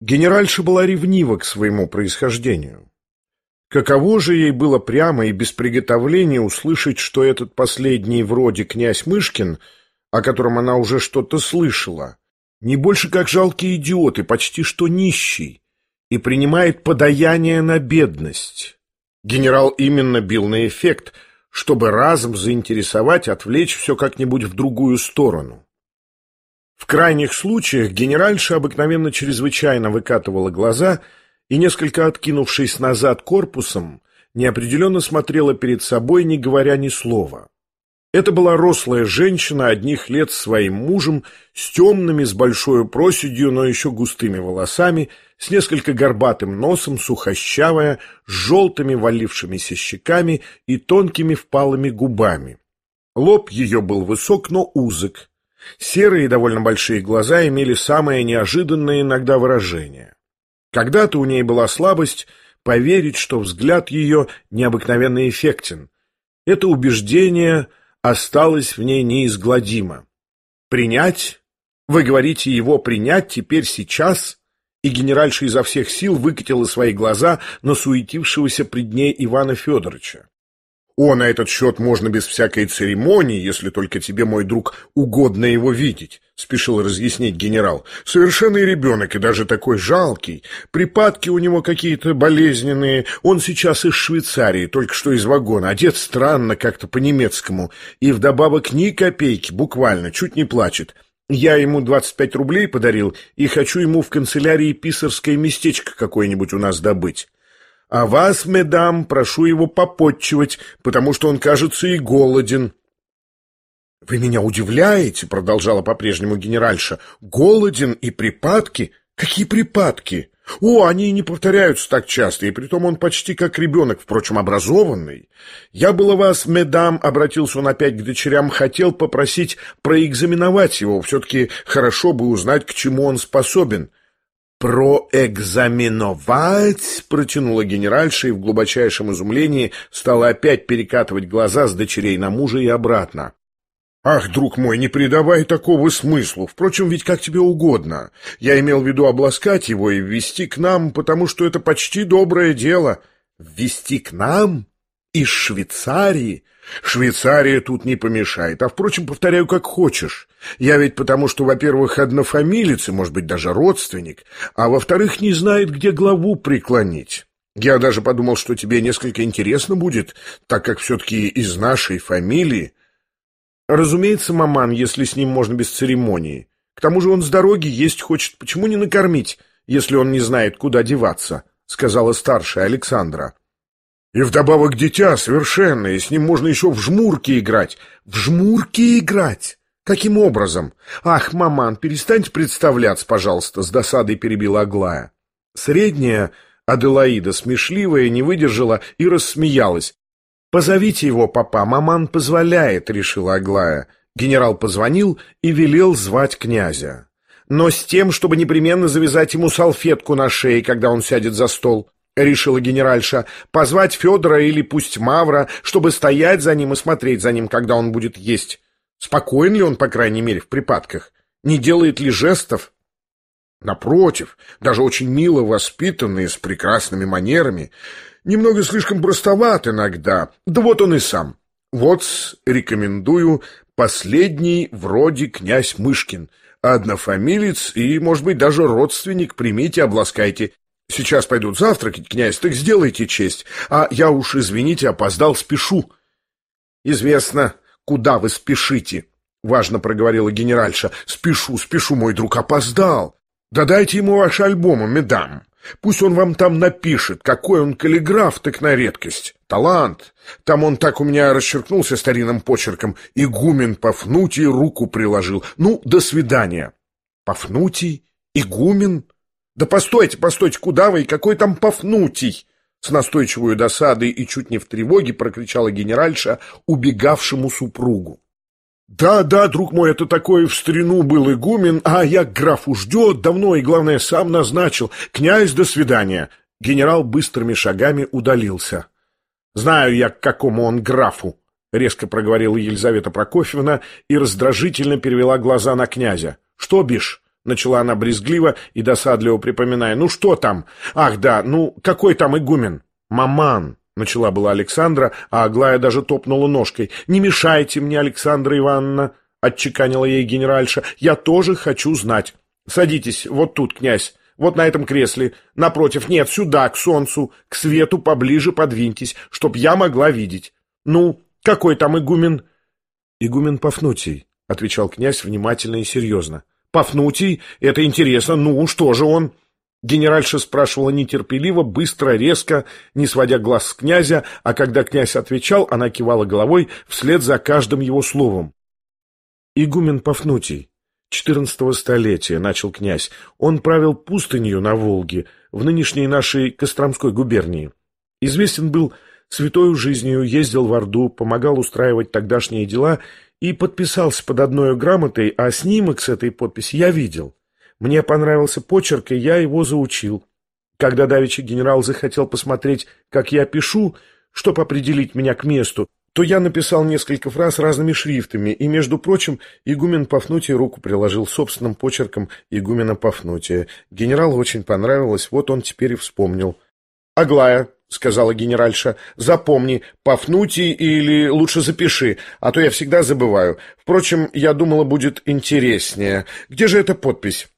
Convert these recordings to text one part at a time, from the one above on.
Генеральша была ревнива к своему происхождению. Каково же ей было прямо и без приготовления услышать, что этот последний вроде князь Мышкин, о котором она уже что-то слышала, не больше как жалкий идиот и почти что нищий, и принимает подаяние на бедность. Генерал именно бил на эффект, чтобы разом заинтересовать, отвлечь все как-нибудь в другую сторону. В крайних случаях генеральша обыкновенно чрезвычайно выкатывала глаза и, несколько откинувшись назад корпусом, неопределенно смотрела перед собой, не говоря ни слова. Это была рослая женщина одних лет с своим мужем, с темными, с большой проседью, но еще густыми волосами, с несколько горбатым носом, сухощавая, с желтыми валившимися щеками и тонкими впалыми губами. Лоб ее был высок, но узок, Серые довольно большие глаза имели самое неожиданное иногда выражение. Когда-то у ней была слабость поверить, что взгляд ее необыкновенно эффектен. Это убеждение осталось в ней неизгладимо. Принять? Вы говорите его принять теперь сейчас? И генеральша изо всех сил выкатила свои глаза на суетившегося пред ней Ивана Федоровича. О, на этот счет можно без всякой церемонии, если только тебе, мой друг, угодно его видеть, — спешил разъяснить генерал. Совершенный ребенок и даже такой жалкий. Припадки у него какие-то болезненные. Он сейчас из Швейцарии, только что из вагона, одет странно как-то по-немецкому. И вдобавок ни копейки, буквально, чуть не плачет. Я ему 25 рублей подарил и хочу ему в канцелярии писарское местечко какое-нибудь у нас добыть. А вас, медам, прошу его попотчевать, потому что он, кажется, и голоден». «Вы меня удивляете», — продолжала по-прежнему генеральша. «Голоден и припадки? Какие припадки? О, они не повторяются так часто, и притом он почти как ребенок, впрочем, образованный. Я было вас, медам, — обратился он опять к дочерям, — хотел попросить проэкзаменовать его. Все-таки хорошо бы узнать, к чему он способен. «Проэкзаменовать?» — протянула генеральша и в глубочайшем изумлении стала опять перекатывать глаза с дочерей на мужа и обратно. «Ах, друг мой, не придавай такого смыслу. Впрочем, ведь как тебе угодно. Я имел в виду обласкать его и ввести к нам, потому что это почти доброе дело». «Ввести к нам? Из Швейцарии?» Швейцария тут не помешает. А, впрочем, повторяю, как хочешь. Я ведь потому, что, во-первых, однофамилец и, может быть, даже родственник, а, во-вторых, не знает, где главу преклонить. Я даже подумал, что тебе несколько интересно будет, так как все-таки из нашей фамилии. Разумеется, маман, если с ним можно без церемонии. К тому же он с дороги есть хочет. Почему не накормить, если он не знает, куда деваться? — сказала старшая Александра. И вдобавок дитя совершенное, с ним можно еще в жмурки играть. В жмурки играть? Каким образом? Ах, маман, перестаньте представляться, пожалуйста, с досадой перебила Аглая. Средняя Аделаида, смешливая, не выдержала и рассмеялась. «Позовите его, папа, маман позволяет», — решила Аглая. Генерал позвонил и велел звать князя. Но с тем, чтобы непременно завязать ему салфетку на шее, когда он сядет за стол. — решила генеральша, — позвать Федора или пусть Мавра, чтобы стоять за ним и смотреть за ним, когда он будет есть. Спокоен ли он, по крайней мере, в припадках? Не делает ли жестов? Напротив, даже очень мило воспитанный, с прекрасными манерами. Немного слишком простоват иногда. Да вот он и сам. Вот рекомендую последний вроде князь Мышкин. Однофамилец и, может быть, даже родственник. Примите, обласкайте. Сейчас пойдут завтракать, князь, так сделайте честь. А я уж, извините, опоздал, спешу. Известно, куда вы спешите, — важно проговорила генеральша. Спешу, спешу, мой друг, опоздал. Да дайте ему ваши альбомы, медам. Пусть он вам там напишет, какой он каллиграф, так на редкость. Талант. Там он так у меня расчеркнулся старинным почерком. Игумен Пафнутий руку приложил. Ну, до свидания. Пафнутий? Игумен? «Да постойте, постойте, куда вы какой там Пафнутий?» С настойчивой досадой и чуть не в тревоге прокричала генеральша убегавшему супругу. «Да, да, друг мой, это такой в старину был игумен, а я графу ждет давно и, главное, сам назначил. Князь, до свидания!» Генерал быстрыми шагами удалился. «Знаю я, к какому он графу!» — резко проговорила Елизавета Прокофьевна и раздражительно перевела глаза на князя. «Что бишь? Начала она брезгливо и досадливо припоминая. «Ну что там? Ах, да, ну какой там игумен?» «Маман», — начала была Александра, а Аглая даже топнула ножкой. «Не мешайте мне, Александра Ивановна», — отчеканила ей генеральша. «Я тоже хочу знать. Садитесь вот тут, князь, вот на этом кресле. Напротив, нет, сюда, к солнцу, к свету поближе подвиньтесь, чтоб я могла видеть. Ну, какой там игумен?» «Игумен Пафнутий», — отвечал князь внимательно и серьезно. «Пафнутий? Это интересно. Ну, что же он?» Генеральша спрашивала нетерпеливо, быстро, резко, не сводя глаз с князя, а когда князь отвечал, она кивала головой вслед за каждым его словом. «Игумен Пафнутий, четырнадцатого столетия», — начал князь. «Он правил пустынью на Волге, в нынешней нашей Костромской губернии. Известен был святою жизнью, ездил в Орду, помогал устраивать тогдашние дела и подписался под одной грамотой, а снимок с этой подписи я видел. Мне понравился почерк, и я его заучил. Когда давеча генерал захотел посмотреть, как я пишу, чтобы определить меня к месту, то я написал несколько фраз разными шрифтами, и, между прочим, игумен Пафнутий руку приложил собственным почерком игумена Пафнутия. Генералу очень понравилось, вот он теперь и вспомнил. «Аглая», — сказала генеральша, — «запомни, Пафнутий или лучше запиши, а то я всегда забываю. Впрочем, я думала, будет интереснее. Где же эта подпись?»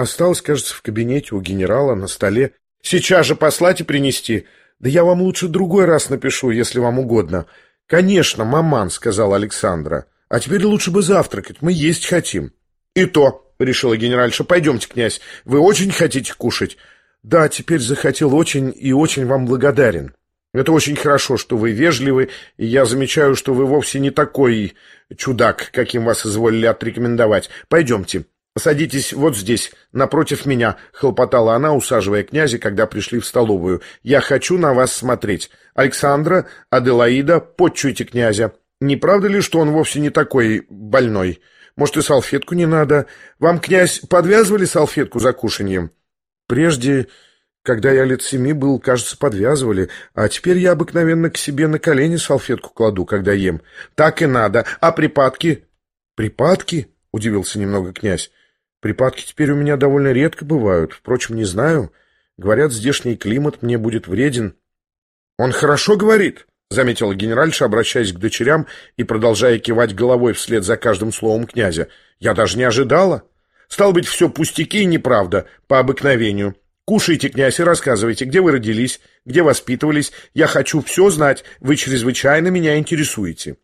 Осталось, кажется, в кабинете у генерала на столе. Сейчас же послать и принести. Да я вам лучше другой раз напишу, если вам угодно. Конечно, маман, сказала Александра. А теперь лучше бы завтракать, мы есть хотим. И то, решила генеральша, пойдемте, князь, вы очень хотите кушать? Да, теперь захотел очень и очень вам благодарен. Это очень хорошо, что вы вежливы, и я замечаю, что вы вовсе не такой чудак, каким вас изволили отрекомендовать. Пойдемте. «Садитесь вот здесь, напротив меня», — хлопотала она, усаживая князя, когда пришли в столовую. «Я хочу на вас смотреть. Александра, Аделаида, подчуйте князя. Не правда ли, что он вовсе не такой больной? Может, и салфетку не надо? Вам, князь, подвязывали салфетку за кушаньем?» «Прежде, когда я лет семи был, кажется, подвязывали, а теперь я обыкновенно к себе на колени салфетку кладу, когда ем. Так и надо. А припадки?» «Припадки?» — удивился немного князь. Припадки теперь у меня довольно редко бывают. Впрочем, не знаю. Говорят, здешний климат мне будет вреден. Он хорошо говорит, — заметила генеральша, обращаясь к дочерям и продолжая кивать головой вслед за каждым словом князя. Я даже не ожидала. Стал быть, все пустяки и неправда, по обыкновению. Кушайте, князь, и рассказывайте, где вы родились, где воспитывались. Я хочу все знать, вы чрезвычайно меня интересуете.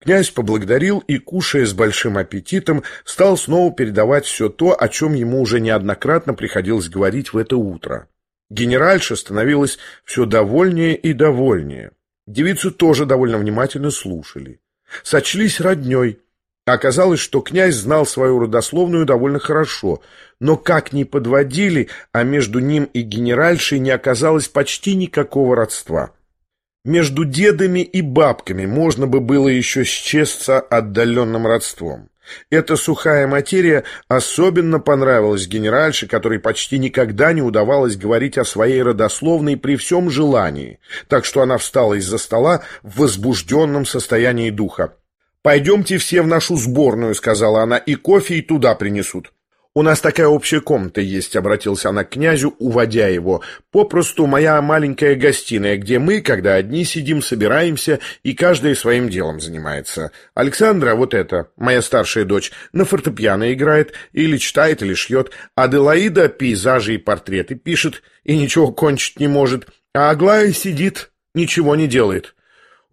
Князь поблагодарил и, кушая с большим аппетитом, стал снова передавать все то, о чем ему уже неоднократно приходилось говорить в это утро. Генеральша становилась все довольнее и довольнее. Девицу тоже довольно внимательно слушали. Сочлись родней. Оказалось, что князь знал свою родословную довольно хорошо, но как ни подводили, а между ним и генеральшей не оказалось почти никакого родства. Между дедами и бабками можно бы было еще счесться отдаленным родством. Эта сухая материя особенно понравилась генеральше, которой почти никогда не удавалось говорить о своей родословной при всем желании, так что она встала из-за стола в возбужденном состоянии духа. «Пойдемте все в нашу сборную», — сказала она, — «и кофе и туда принесут». «У нас такая общая комната есть», — обратился она к князю, уводя его. «Попросту моя маленькая гостиная, где мы, когда одни сидим, собираемся, и каждый своим делом занимается. Александра, вот эта, моя старшая дочь, на фортепиано играет, или читает, или шьет. Аделаида пейзажи и портреты пишет, и ничего кончить не может. А Аглая сидит, ничего не делает.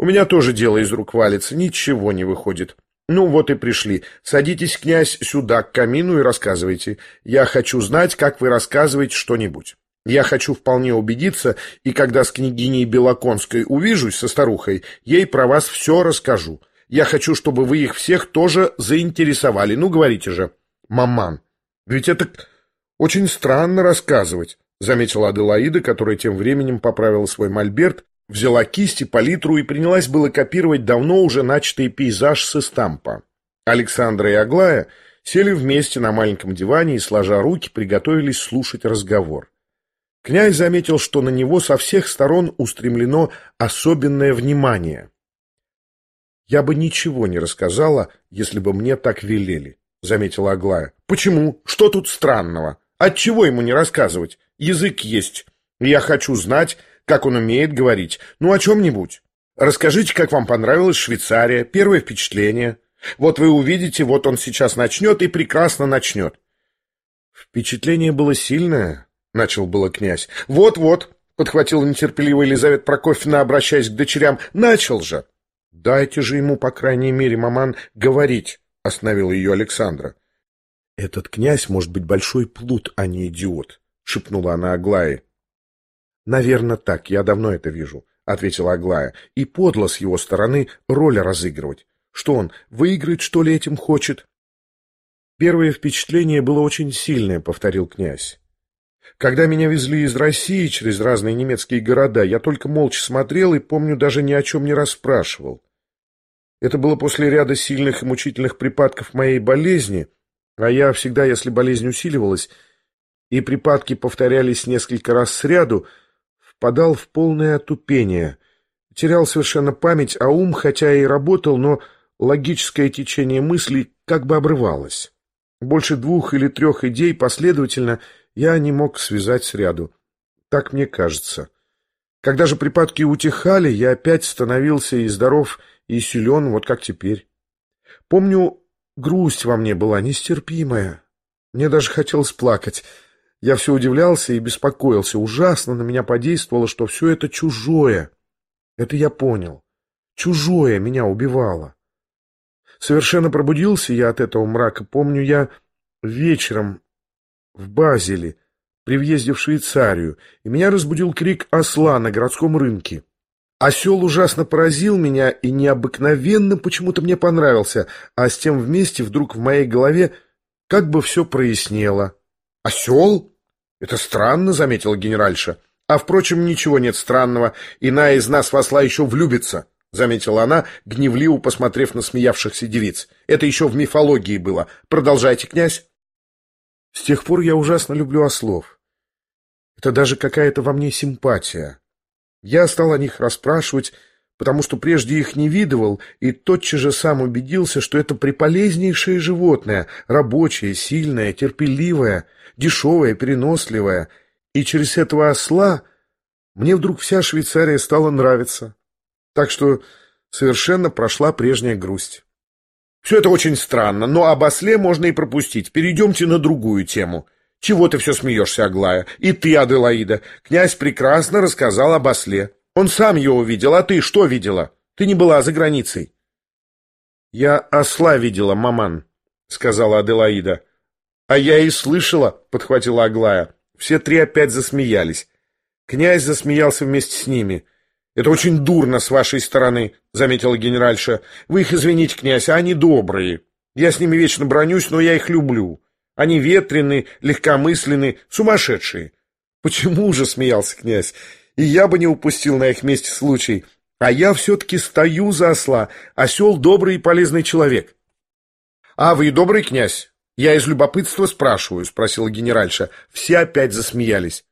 У меня тоже дело из рук валится, ничего не выходит». «Ну вот и пришли. Садитесь, князь, сюда, к камину и рассказывайте. Я хочу знать, как вы рассказываете что-нибудь. Я хочу вполне убедиться, и когда с княгиней Белоконской увижусь со старухой, ей про вас все расскажу. Я хочу, чтобы вы их всех тоже заинтересовали. Ну, говорите же, маман. Ведь это очень странно рассказывать», — заметила Аделаида, которая тем временем поправила свой мольберт Взяла кисти, палитру и принялась было копировать давно уже начатый пейзаж с эстампа. Александра и Аглая сели вместе на маленьком диване и, сложа руки, приготовились слушать разговор. Князь заметил, что на него со всех сторон устремлено особенное внимание. «Я бы ничего не рассказала, если бы мне так велели», — заметила Аглая. «Почему? Что тут странного? Отчего ему не рассказывать? Язык есть. Я хочу знать, как он умеет говорить. Ну, о чем-нибудь. Расскажите, как вам понравилась Швейцария, первое впечатление. Вот вы увидите, вот он сейчас начнет и прекрасно начнет». «Впечатление было сильное», — начал было князь. «Вот-вот», — подхватила нетерпеливая Елизавета Прокофьевна, обращаясь к дочерям. «Начал же!» «Дайте же ему, по крайней мере, маман, говорить», — остановила ее Александра. «Этот князь может быть большой плут, а не идиот», — шепнула она Аглае. «Наверное, так, я давно это вижу», — ответила Аглая. «И подло с его стороны роль разыгрывать. Что он, выиграть, что ли, этим хочет?» «Первое впечатление было очень сильное», — повторил князь. Когда меня везли из России через разные немецкие города, я только молча смотрел и, помню, даже ни о чем не расспрашивал. Это было после ряда сильных и мучительных припадков моей болезни, а я всегда, если болезнь усиливалась, и припадки повторялись несколько раз сряду, впадал в полное отупение, терял совершенно память, а ум, хотя и работал, но логическое течение мыслей как бы обрывалось. Больше двух или трех идей последовательно – я не мог связать сряду. Так мне кажется. Когда же припадки утихали, я опять становился и здоров, и силен, вот как теперь. Помню, грусть во мне была нестерпимая. Мне даже хотелось плакать. Я все удивлялся и беспокоился. Ужасно на меня подействовало, что все это чужое. Это я понял. Чужое меня убивало. Совершенно пробудился я от этого мрака. Помню, я вечером в Базеле, при въезде в Швейцарию, и меня разбудил крик осла на городском рынке. Осел ужасно поразил меня и необыкновенно почему-то мне понравился, а с тем вместе вдруг в моей голове как бы все прояснело. «Осел? Это странно», — заметила генеральша. «А, впрочем, ничего нет странного. Иная из нас в еще влюбится», — заметила она, гневливо посмотрев на смеявшихся девиц. «Это еще в мифологии было. Продолжайте, князь». С тех пор я ужасно люблю ослов. Это даже какая-то во мне симпатия. Я стал о них расспрашивать, потому что прежде их не видывал, и тотчас же сам убедился, что это приполезнейшее животное, рабочее, сильное, терпеливое, дешевое, переносливое. И через этого осла мне вдруг вся Швейцария стала нравиться. Так что совершенно прошла прежняя грусть. Все это очень странно, но об осле можно и пропустить. Перейдемте на другую тему. Чего ты все смеешься, Аглая? И ты, Аделаида. Князь прекрасно рассказал об осле. Он сам его увидел, а ты что видела? Ты не была за границей. Я осла видела, маман, сказала Аделаида. А я и слышала, подхватила Аглая. Все три опять засмеялись. Князь засмеялся вместе с ними. «Это очень дурно с вашей стороны», — заметила генеральша. «Вы их извините, князь, а они добрые. Я с ними вечно бронюсь, но я их люблю. Они ветрены, легкомысленны, сумасшедшие». «Почему же?» — смеялся князь. «И я бы не упустил на их месте случай. А я все-таки стою за осла. Осел — добрый и полезный человек». «А вы добрый князь?» «Я из любопытства спрашиваю», — спросила генеральша. Все опять засмеялись.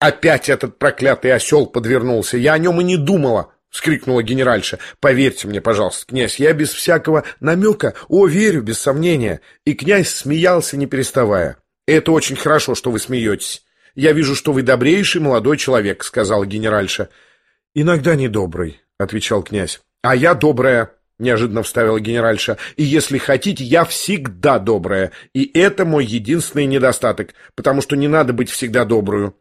«Опять этот проклятый осел подвернулся! Я о нем и не думала!» — вскрикнула генеральша. «Поверьте мне, пожалуйста, князь, я без всякого намека, о, верю, без сомнения!» И князь смеялся, не переставая. «Это очень хорошо, что вы смеетесь. Я вижу, что вы добрейший молодой человек», — сказала генеральша. «Иногда недобрый», — отвечал князь. «А я добрая», — неожиданно вставила генеральша. «И если хотите, я всегда добрая. И это мой единственный недостаток, потому что не надо быть всегда добрую.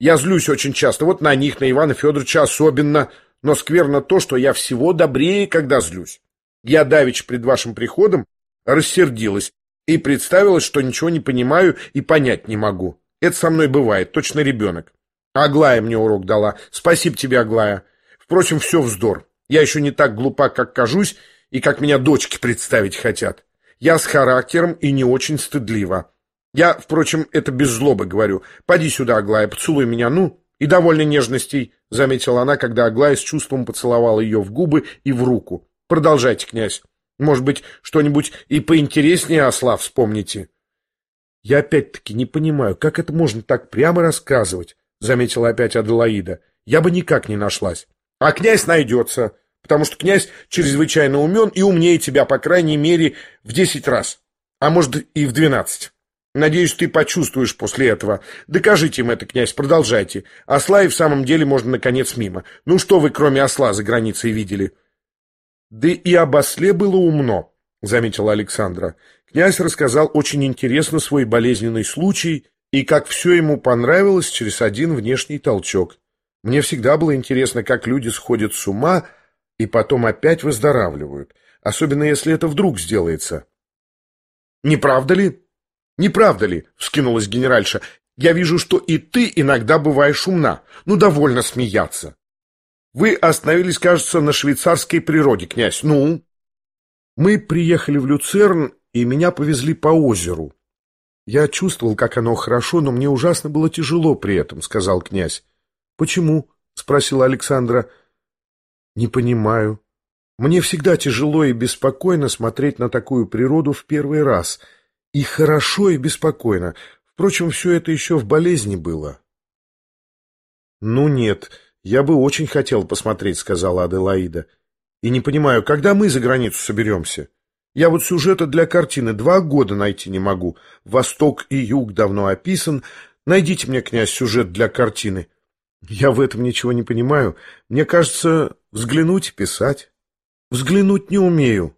Я злюсь очень часто, вот на них, на Ивана Федоровича особенно, но скверно то, что я всего добрее, когда злюсь. Я давеча пред вашим приходом рассердилась и представилась, что ничего не понимаю и понять не могу. Это со мной бывает, точно ребенок. Аглая мне урок дала. Спасибо тебе, Аглая. Впрочем, все вздор. Я еще не так глупа, как кажусь, и как меня дочки представить хотят. Я с характером и не очень стыдлива. Я, впрочем, это без злобы говорю. Поди сюда, Аглая, поцелуй меня, ну, и довольно нежностей, — заметила она, когда Аглая с чувством поцеловала ее в губы и в руку. Продолжайте, князь. Может быть, что-нибудь и поинтереснее осла вспомните. Я опять-таки не понимаю, как это можно так прямо рассказывать, — заметила опять Аделаида. Я бы никак не нашлась. А князь найдется, потому что князь чрезвычайно умен и умнее тебя, по крайней мере, в десять раз. А может, и в двенадцать. Надеюсь, ты почувствуешь после этого. Докажите им это, князь, продолжайте. Осла и в самом деле можно, наконец, мимо. Ну что вы, кроме осла, за границей видели? Да и об осле было умно, заметила Александра. Князь рассказал очень интересно свой болезненный случай и как все ему понравилось через один внешний толчок. Мне всегда было интересно, как люди сходят с ума и потом опять выздоравливают, особенно если это вдруг сделается. «Не правда ли?» «Не правда ли?» — вскинулась генеральша. «Я вижу, что и ты иногда бываешь умна. Ну, довольно смеяться». «Вы остановились, кажется, на швейцарской природе, князь. Ну?» Мы приехали в Люцерн, и меня повезли по озеру. Я чувствовал, как оно хорошо, но мне ужасно было тяжело при этом, — сказал князь. «Почему?» — спросила Александра. «Не понимаю. Мне всегда тяжело и беспокойно смотреть на такую природу в первый раз. И хорошо, и беспокойно. Впрочем, все это еще в болезни было». «Ну нет, я бы очень хотел посмотреть», — сказала Аделаида. «И не понимаю, когда мы за границу соберемся?» Я вот сюжета для картины два года найти не могу. Восток и юг давно описан. Найдите мне, князь, сюжет для картины. Я в этом ничего не понимаю. Мне кажется, взглянуть и писать. Взглянуть не умею.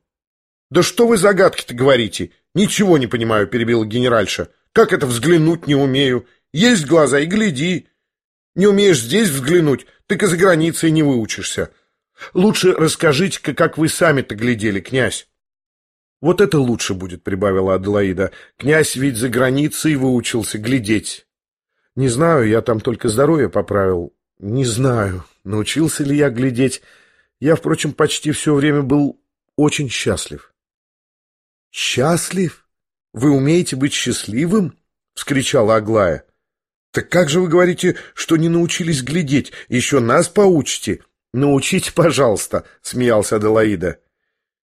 Да что вы загадки-то говорите? Ничего не понимаю, перебила генеральша. Как это взглянуть не умею? Есть глаза и гляди. Не умеешь здесь взглянуть, так и за границей не выучишься. Лучше расскажите-ка, как вы сами-то глядели, князь. «Вот это лучше будет», — прибавила Аделаида. «Князь ведь за границей выучился глядеть». «Не знаю, я там только здоровье поправил. Не знаю, научился ли я глядеть. Я, впрочем, почти все время был очень счастлив». «Счастлив? Вы умеете быть счастливым?» — вскричала Аглая. «Так как же вы говорите, что не научились глядеть? Еще нас поучите?» «Научите, пожалуйста», — смеялся Аделаида.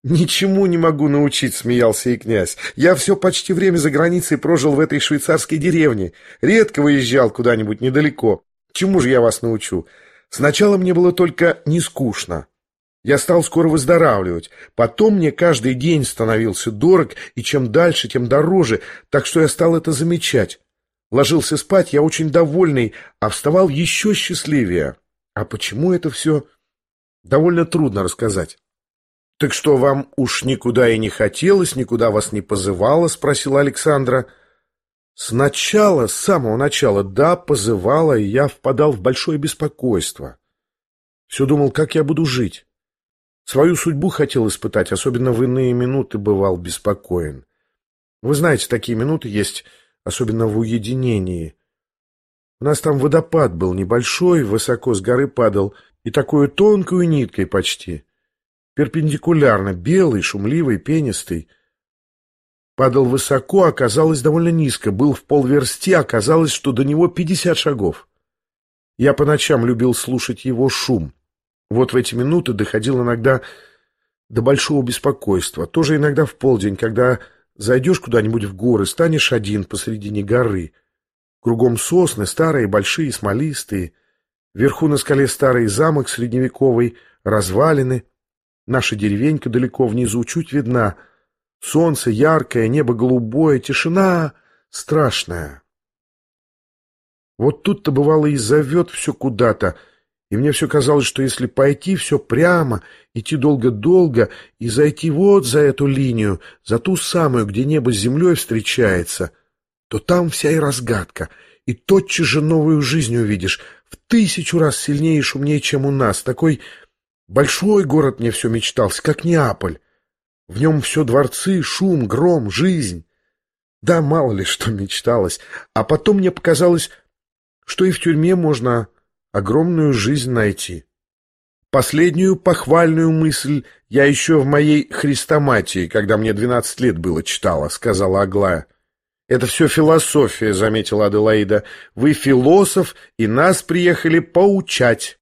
«Ничему не могу научить», — смеялся и князь. «Я все почти время за границей прожил в этой швейцарской деревне. Редко выезжал куда-нибудь недалеко. Чему же я вас научу? Сначала мне было только не скучно. Я стал скоро выздоравливать. Потом мне каждый день становился дорог, и чем дальше, тем дороже, так что я стал это замечать. Ложился спать я очень довольный, а вставал еще счастливее. А почему это все довольно трудно рассказать. «Так что, вам уж никуда и не хотелось, никуда вас не позывало?» — спросила Александра. «Сначала, с самого начала, да, позывала, и я впадал в большое беспокойство. Все думал, как я буду жить. Свою судьбу хотел испытать, особенно в иные минуты бывал беспокоен. Вы знаете, такие минуты есть, особенно в уединении. У нас там водопад был небольшой, высоко с горы падал, и такую тонкую ниткой почти» перпендикулярно, белый, шумливый, пенистый. Падал высоко, оказалось довольно низко, был в полверсти, оказалось, что до него пятьдесят шагов. Я по ночам любил слушать его шум. Вот в эти минуты доходил иногда до большого беспокойства. Тоже иногда в полдень, когда зайдешь куда-нибудь в горы, станешь один посредине горы. Кругом сосны, старые, большие, смолистые. Вверху на скале старый замок средневековый, развалины — Наша деревенька далеко внизу чуть видна. Солнце яркое, небо голубое, тишина страшная. Вот тут-то бывало и зовет все куда-то, и мне все казалось, что если пойти все прямо, идти долго-долго и зайти вот за эту линию, за ту самую, где небо с землей встречается, то там вся и разгадка, и тотчас же новую жизнь увидишь, в тысячу раз сильнее и шумнее, чем у нас, такой Большой город мне все мечтался, как Неаполь. В нем все дворцы, шум, гром, жизнь. Да, мало ли что мечталось. А потом мне показалось, что и в тюрьме можно огромную жизнь найти. Последнюю похвальную мысль я еще в моей хрестоматии, когда мне двенадцать лет было, читала, сказала Аглая. «Это все философия», — заметила Аделаида. «Вы философ, и нас приехали поучать».